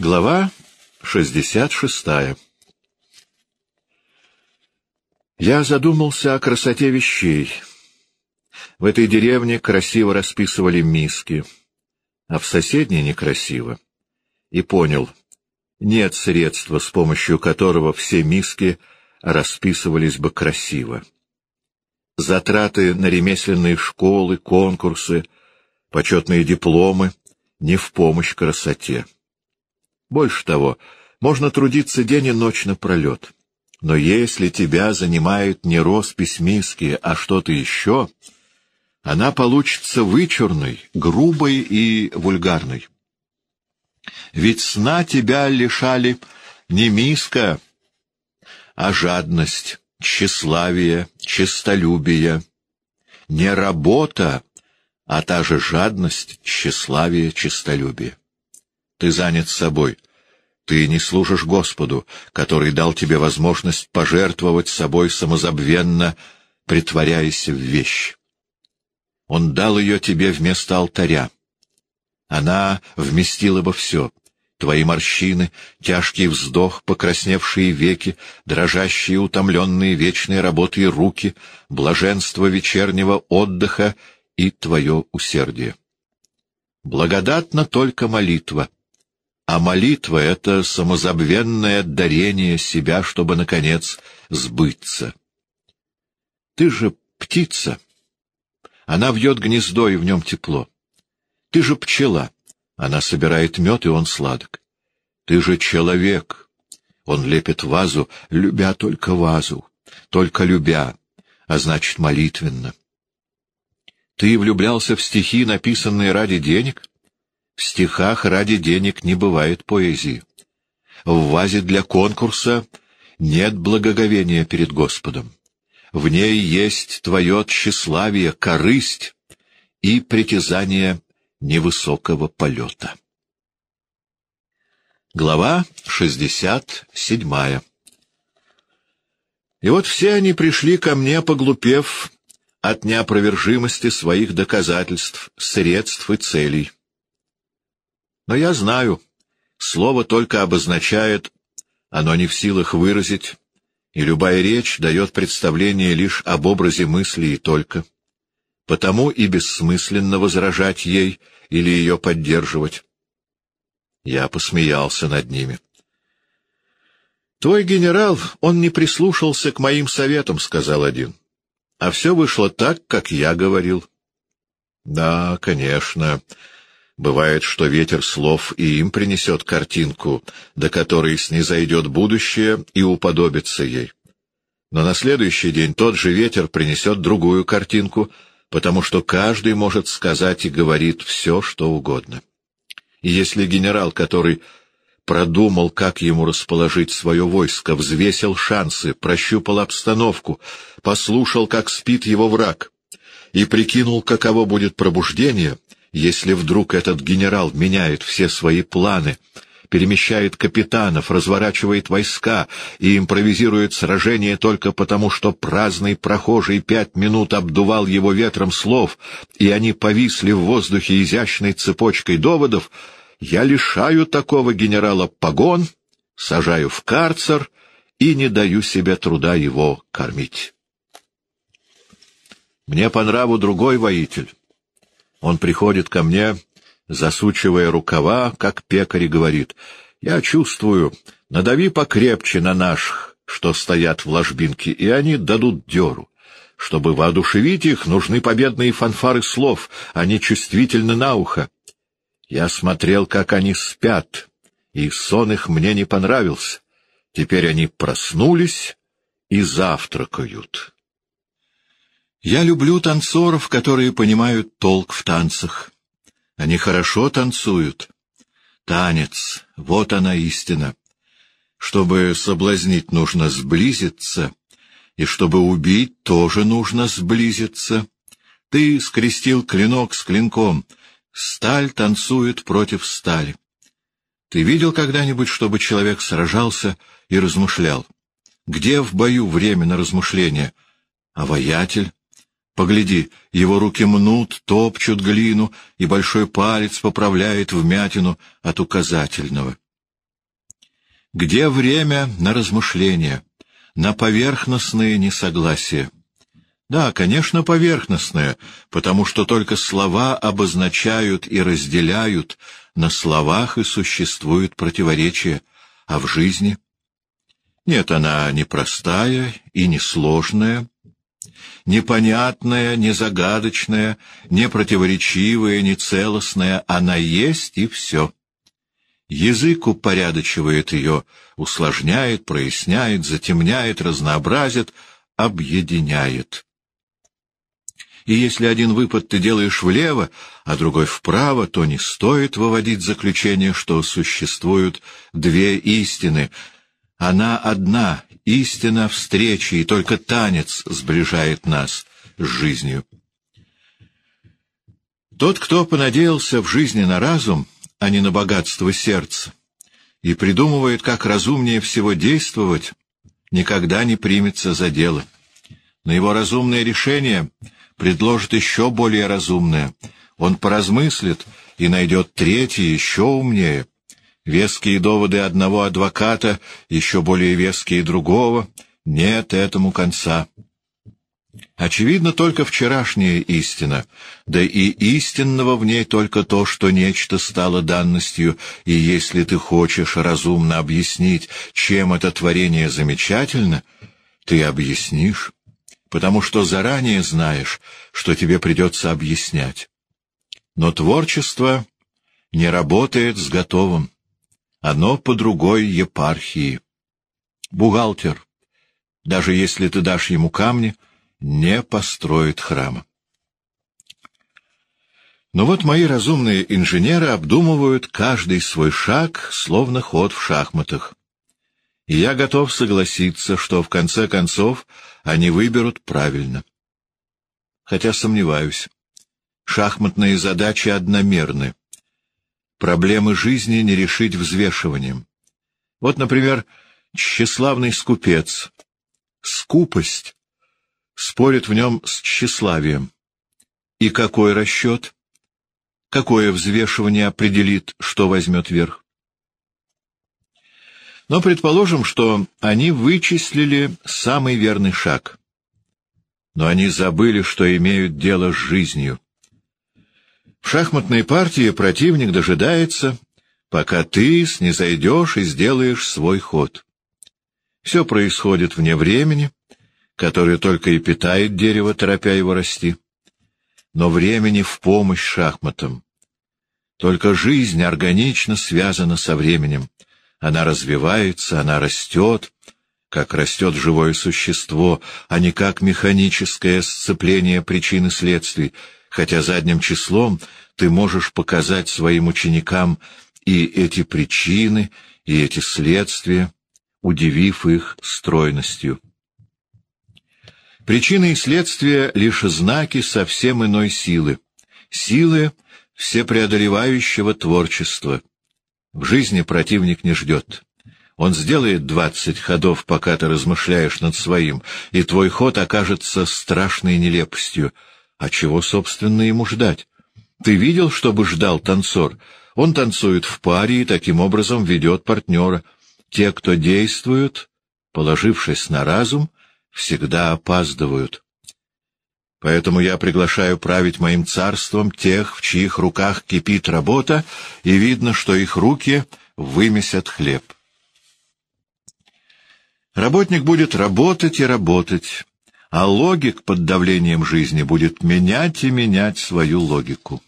Глава 66 Я задумался о красоте вещей. В этой деревне красиво расписывали миски, а в соседней некрасиво. И понял, нет средства, с помощью которого все миски расписывались бы красиво. Затраты на ремесленные школы, конкурсы, почетные дипломы не в помощь красоте. Больше того, можно трудиться день и ночь напролет. Но если тебя занимает не роспись миски, а что-то еще, она получится вычурной, грубой и вульгарной. Ведь сна тебя лишали не миска, а жадность, тщеславие, честолюбие. Не работа, а та же жадность, тщеславие, честолюбие. Ты занят собой. Ты не служишь Господу, который дал тебе возможность пожертвовать собой самозабвенно, притворяясь в вещь. Он дал ее тебе вместо алтаря. Она вместила бы все — твои морщины, тяжкий вздох, покрасневшие веки, дрожащие, утомленные вечной работой руки, блаженство вечернего отдыха и твое усердие. Благодатна только молитва — а молитва — это самозабвенное дарение себя, чтобы, наконец, сбыться. Ты же птица. Она вьет гнездо, и в нем тепло. Ты же пчела. Она собирает мед, и он сладок. Ты же человек. Он лепит вазу, любя только вазу, только любя, а значит, молитвенно. Ты влюблялся в стихи, написанные ради денег? В стихах ради денег не бывает поэзии. В вазе для конкурса нет благоговения перед Господом. В ней есть твое тщеславие, корысть и притязание невысокого полета. Глава 67 И вот все они пришли ко мне, поглупев от неопровержимости своих доказательств, средств и целей. Но я знаю, слово только обозначает, оно не в силах выразить, и любая речь дает представление лишь об образе мысли и только. Потому и бессмысленно возражать ей или ее поддерживать. Я посмеялся над ними. «Твой генерал, он не прислушался к моим советам», — сказал один. «А все вышло так, как я говорил». «Да, конечно», Бывает, что ветер слов и им принесет картинку, до которой снизойдет будущее и уподобится ей. Но на следующий день тот же ветер принесет другую картинку, потому что каждый может сказать и говорит все, что угодно. И если генерал, который продумал, как ему расположить свое войско, взвесил шансы, прощупал обстановку, послушал, как спит его враг, и прикинул, каково будет пробуждение — если вдруг этот генерал меняет все свои планы, перемещает капитанов, разворачивает войска и импровизирует сражение только потому, что праздный прохожий пять минут обдувал его ветром слов, и они повисли в воздухе изящной цепочкой доводов, я лишаю такого генерала погон, сажаю в карцер и не даю себе труда его кормить. Мне по нраву другой воитель он приходит ко мне, засучивая рукава, как пекарь, говорит, «Я чувствую, надави покрепче на наших, что стоят в ложбинке, и они дадут дёру. Чтобы воодушевить их, нужны победные фанфары слов, они чувствительны на ухо. Я смотрел, как они спят, и сон их мне не понравился. Теперь они проснулись и завтракают». Я люблю танцоров, которые понимают толк в танцах. Они хорошо танцуют. Танец — вот она истина. Чтобы соблазнить, нужно сблизиться, и чтобы убить, тоже нужно сблизиться. Ты скрестил клинок с клинком, сталь танцует против стали. Ты видел когда-нибудь, чтобы человек сражался и размышлял? Где в бою время на размышления? А воятель? Погляди, его руки мнут, топчут глину, и большой палец поправляет вмятину от указательного. Где время на размышления, на поверхностные несогласия? Да, конечно, поверхностное, потому что только слова обозначают и разделяют, на словах и существуют противоречия, а в жизни? Нет, она не простая и не сложная, непонятная, не загадочная, не противоречивая, не целостная, она есть и все. Язык упорядочивает ее, усложняет, проясняет, затемняет, разнообразит, объединяет. И если один выпад ты делаешь влево, а другой вправо, то не стоит выводить заключение, что существуют две истины. Она одна, истина встречи, и только танец сближает нас с жизнью. Тот, кто понадеялся в жизни на разум, а не на богатство сердца, и придумывает, как разумнее всего действовать, никогда не примется за дело. На его разумное решение предложит еще более разумное. Он поразмыслит и найдет третье, еще умнее. Веские доводы одного адвоката, еще более веские другого. Нет этому конца. Очевидно только вчерашняя истина, да и истинного в ней только то, что нечто стало данностью, и если ты хочешь разумно объяснить, чем это творение замечательно, ты объяснишь потому что заранее знаешь, что тебе придется объяснять. Но творчество не работает с готовым. Оно по другой епархии. Бухгалтер, даже если ты дашь ему камни, не построит храма. Но вот мои разумные инженеры обдумывают каждый свой шаг, словно ход в шахматах и я готов согласиться, что в конце концов они выберут правильно. Хотя сомневаюсь. Шахматные задачи одномерны. Проблемы жизни не решить взвешиванием. Вот, например, тщеславный скупец. Скупость спорит в нем с тщеславием. И какой расчет? Какое взвешивание определит, что возьмет верх? Но предположим, что они вычислили самый верный шаг. Но они забыли, что имеют дело с жизнью. В шахматной партии противник дожидается, пока ты снизойдешь и сделаешь свой ход. Все происходит вне времени, которое только и питает дерево, торопя его расти. Но времени в помощь шахматам. Только жизнь органично связана со временем, она развивается, она растет, как растет живое существо, а не как механическое сцепление причин и следствий, хотя задним числом ты можешь показать своим ученикам и эти причины, и эти следствия, удивив их стройностью. Причины и следствия — лишь знаки совсем иной силы, силы всепреодолевающего творчества, в жизни противник не ждет. Он сделает двадцать ходов, пока ты размышляешь над своим, и твой ход окажется страшной нелепостью. А чего, собственно, ему ждать? Ты видел, чтобы ждал танцор? Он танцует в паре и таким образом ведет партнера. Те, кто действуют, положившись на разум, всегда опаздывают. Поэтому я приглашаю править моим царством тех, в чьих руках кипит работа, и видно, что их руки вымесят хлеб. Работник будет работать и работать, а логик под давлением жизни будет менять и менять свою логику.